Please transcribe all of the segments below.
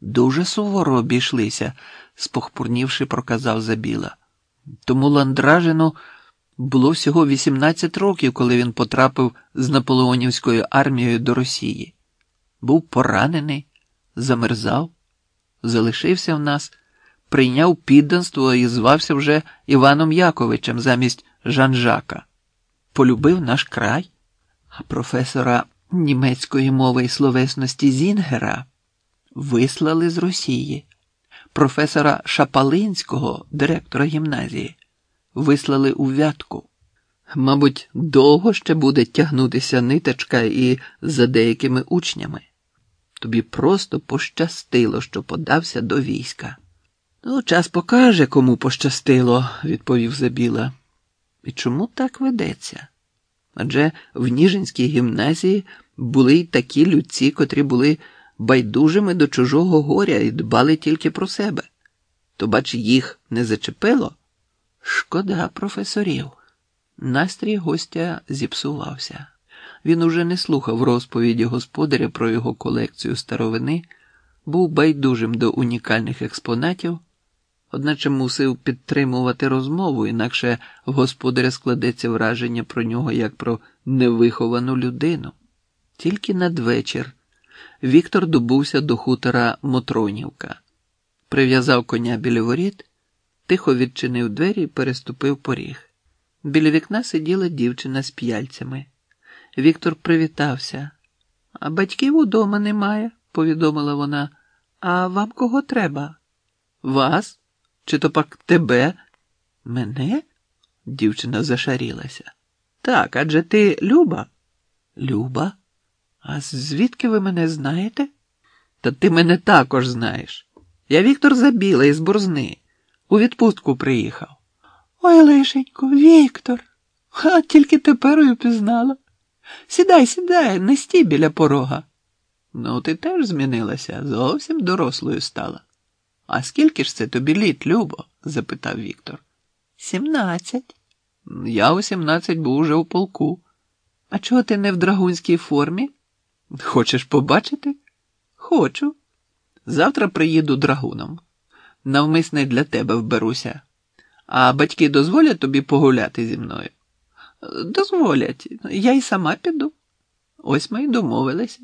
Дуже суворо обійшлися, спохмурнівши, проказав Забіла. Тому Ландражину було всього 18 років, коли він потрапив з наполеонівською армією до Росії. Був поранений, замерзав, залишився в нас, прийняв підданство і звався вже Іваном Яковичем замість Жан-Жака. Полюбив наш край, а професора німецької мови і словесності Зінгера вислали з Росії. Професора Шапалинського, директора гімназії, вислали у вятку. Мабуть, довго ще буде тягнутися ниточка і за деякими учнями. Тобі просто пощастило, що подався до війська. Ну, час покаже, кому пощастило, відповів Забіла. І чому так ведеться? Адже в Ніжинській гімназії були й такі людці, котрі були байдужими до чужого горя і дбали тільки про себе. То, бач, їх не зачепило? Шкода професорів. Настрій гостя зіпсувався. Він уже не слухав розповіді господаря про його колекцію старовини, був байдужим до унікальних експонатів, одначе мусив підтримувати розмову, інакше в господаря складеться враження про нього як про невиховану людину. Тільки надвечір Віктор добувся до хутора Мотронівка, прив'язав коня біля воріт, тихо відчинив двері і переступив поріг. Біля вікна сиділа дівчина з п'яльцями. Віктор привітався. А батьків удома немає, повідомила вона. А вам кого треба? Вас? Чи то пак тебе? Мене? Дівчина зашарілася. Так, адже ти Люба? Люба? А звідки ви мене знаєте? Та ти мене також знаєш. Я Віктор Забіла із Борзни. У відпустку приїхав. Ой, лишенько, Віктор. А тільки тепер і впізнала. Сідай, сідай, не стій біля порога. Ну, ти теж змінилася, зовсім дорослою стала. А скільки ж це тобі літ, Любо? запитав Віктор. Сімнадцять. Я у сімнадцять був уже у полку. А чого ти не в драгунській формі? Хочеш побачити? Хочу. Завтра приїду драгуном. Навмисне для тебе вберуся. А батьки дозволять тобі погуляти зі мною? Дозволять, я й сама піду. Ось ми й домовилися.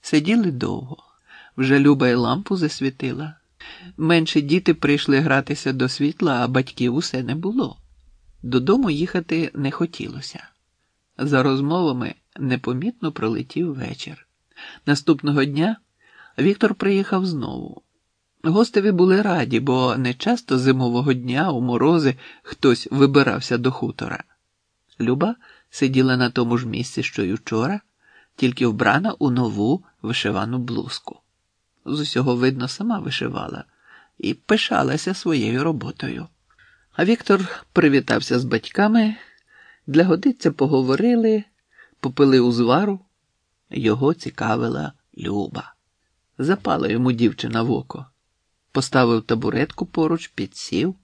Сиділи довго. Вже Люба й лампу засвітила. Менші діти прийшли гратися до світла, а батьків усе не було. Додому їхати не хотілося. За розмовами непомітно пролетів вечір. Наступного дня Віктор приїхав знову. Гостеві були раді, бо не часто зимового дня у морози хтось вибирався до хутора. Люба сиділа на тому ж місці, що й учора, тільки вбрана у нову вишивану блузку. З усього, видно, сама вишивала і пишалася своєю роботою. А Віктор привітався з батьками, для годиця поговорили, попили узвару. Його цікавила Люба. Запала йому дівчина в око, поставив табуретку поруч, підсів,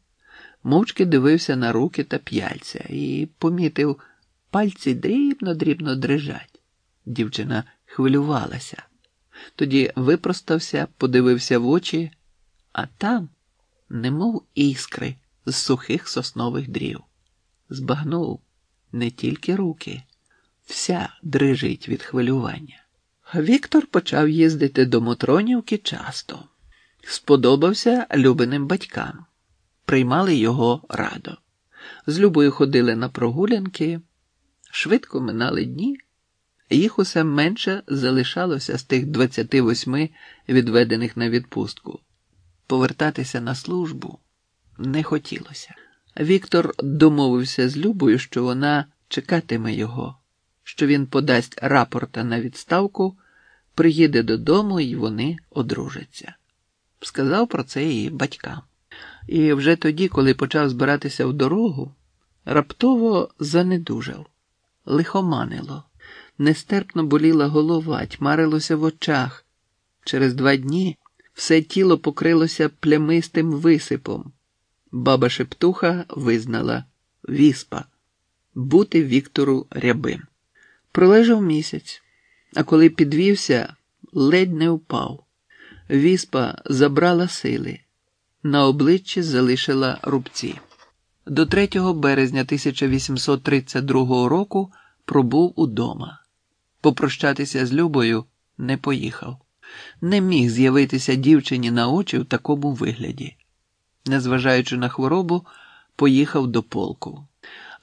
мовчки дивився на руки та п'яльця і помітив, пальці дрібно-дрібно дрижать. Дівчина хвилювалася. Тоді випростався, подивився в очі, а там, немов іскри з сухих соснових дрів. Збагнув не тільки руки вся дрижить від хвилювання. Віктор почав їздити до Мотронівки часто. Сподобався Любиним батькам, приймали його радо. З Любою ходили на прогулянки, швидко минали дні, їх усе менше залишалося з тих 28 відведених на відпустку. Повертатися на службу не хотілося. Віктор домовився з Любою, що вона чекатиме його що він подасть рапорта на відставку, приїде додому і вони одружаться. Сказав про це і батькам. І вже тоді, коли почав збиратися в дорогу, раптово занедужав, лихоманило, нестерпно боліла голова, тьмарилося в очах. Через два дні все тіло покрилося плямистим висипом. Баба Шептуха визнала віспа бути Віктору рябим. Пролежав місяць, а коли підвівся, ледь не впав. Віспа забрала сили, на обличчі залишила рубці. До 3 березня 1832 року пробув удома. Попрощатися з Любою не поїхав, не міг з'явитися дівчині на очі в такому вигляді. Незважаючи на хворобу, поїхав до полку.